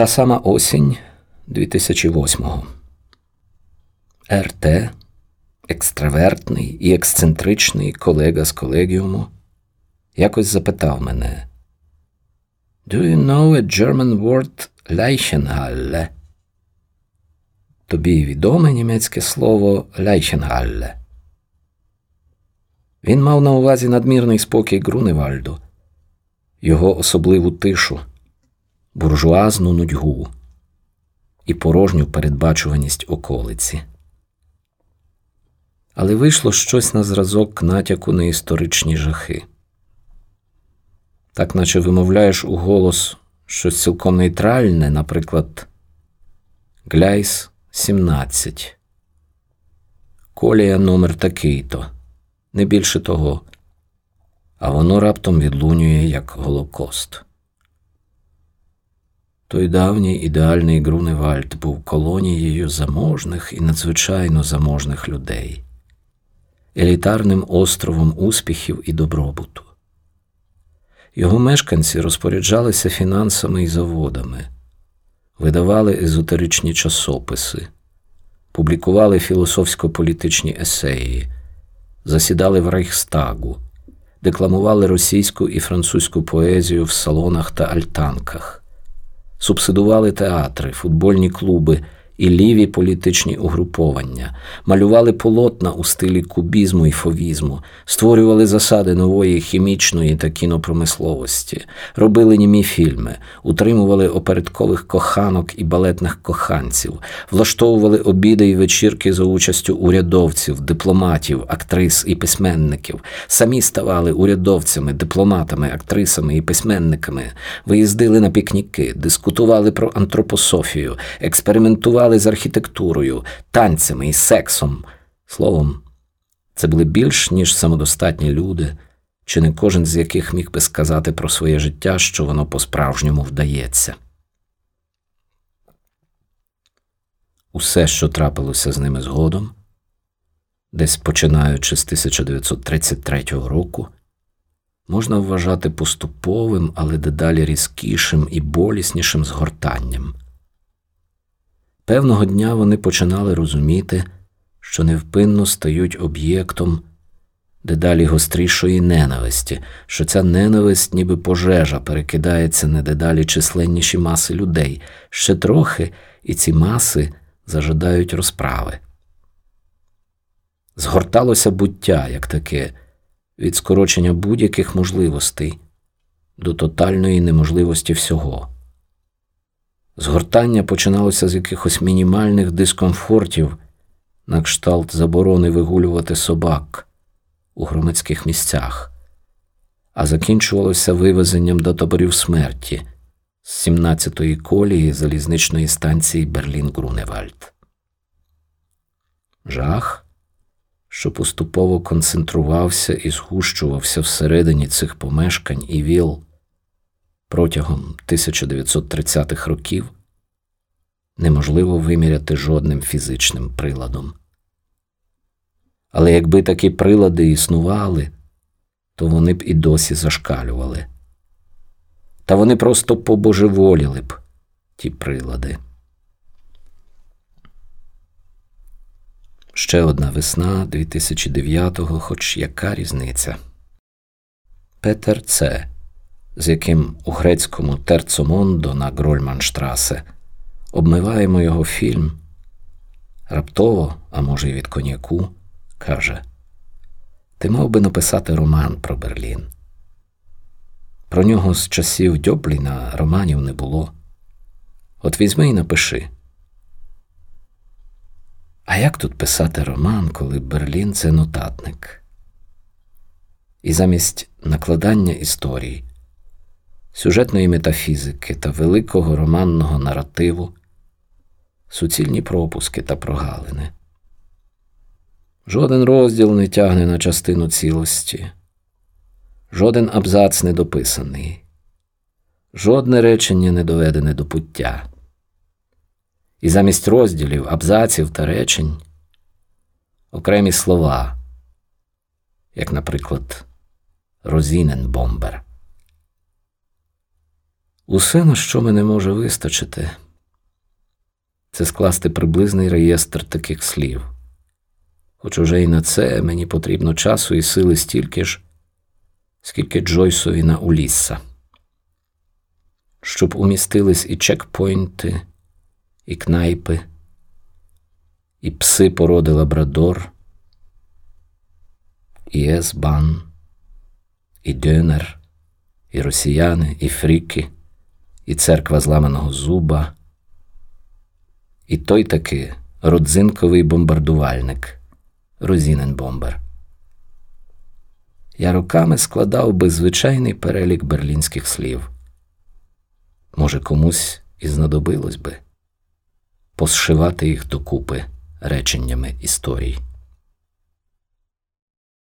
Та сама осінь 2008-го. РТ, екстравертний і ексцентричний колега з колегіуму, якось запитав мене Do you know a German word Leichenhalle? Тобі відоме німецьке слово Leichenhalle? Він мав на увазі надмірний спокій Груневальду, його особливу тишу, буржуазну нудьгу і порожню передбачуваність околиці. Але вийшло щось на зразок натяку на історичні жахи. Так наче вимовляєш у голос щось цілком нейтральне, наприклад, Гляйс 17. Колія номер такий-то, не більше того, а воно раптом відлунює як Голокост. Той давній ідеальний Груневальд був колонією заможних і надзвичайно заможних людей, елітарним островом успіхів і добробуту. Його мешканці розпоряджалися фінансами і заводами, видавали езотеричні часописи, публікували філософсько-політичні есеї, засідали в Рейхстагу, декламували російську і французьку поезію в салонах та альтанках, субсидували театри, футбольні клуби і ліві політичні угруповання, малювали полотна у стилі кубізму і фовізму, створювали засади нової хімічної та кінопромисловості, робили німі фільми, утримували опередкових коханок і балетних коханців, влаштовували обіди і вечірки за участю урядовців, дипломатів, актрис і письменників, самі ставали урядовцями, дипломатами, актрисами і письменниками, виїздили на пікніки, дискутували про антропософію, експериментували з архітектурою, танцями і сексом. Словом, це були більш ніж самодостатні люди, чи не кожен з яких міг би сказати про своє життя, що воно по-справжньому вдається. Усе, що трапилося з ними згодом, десь починаючи з 1933 року, можна вважати поступовим, але дедалі різкішим і боліснішим згортанням. Певного дня вони починали розуміти, що невпинно стають об'єктом дедалі гострішої ненависті, що ця ненависть, ніби пожежа, перекидається на дедалі численніші маси людей, ще трохи, і ці маси зажадають розправи. Згорталося буття як таке від скорочення будь-яких можливостей до тотальної неможливості всього. Згортання починалося з якихось мінімальних дискомфортів, на кшталт заборони вигулювати собак у громадських місцях, а закінчувалося вивезенням до таборів смерті з 17-ї колії залізничної станції Берлін-Груневальд. Жах, що поступово концентрувався і згущувався всередині цих помешкань і віл протягом 1930-х років неможливо виміряти жодним фізичним приладом. Але якби такі прилади існували, то вони б і досі зашкалювали. Та вони просто побожеволіли б ті прилади. Ще одна весна 2009-го, хоч яка різниця. Петер Це з яким у грецькому Терцомондо на Грольманштрасе обмиваємо його фільм. Раптово, а може, й від коньяку, каже: Ти мав би написати роман про Берлін. Про нього з часів Дьобліна романів не було. От візьми і напиши. А як тут писати роман, коли Берлін це нотатник? І замість накладання історій сюжетної метафізики та великого романного наративу, суцільні пропуски та прогалини. Жоден розділ не тягне на частину цілості, жоден абзац не дописаний, жодне речення не доведене до пуття. І замість розділів, абзаців та речень окремі слова, як, наприклад, Rosinenbomber. Усе, на що мене може вистачити, це скласти приблизний реєстр таких слів. Хоч уже і на це мені потрібно часу і сили стільки ж, скільки Джойсові на Улісса. Щоб умістились і чекпойнти, і кнайпи, і пси породи Лабрадор, і Есбан, і Дьонер, і росіяни, і фріки, і церква зламаного зуба, і той таки родзинковий бомбардувальник Rosinenbomber. Я роками складав би звичайний перелік берлінських слів. Може, комусь і знадобилось би посшивати їх докупи реченнями історій.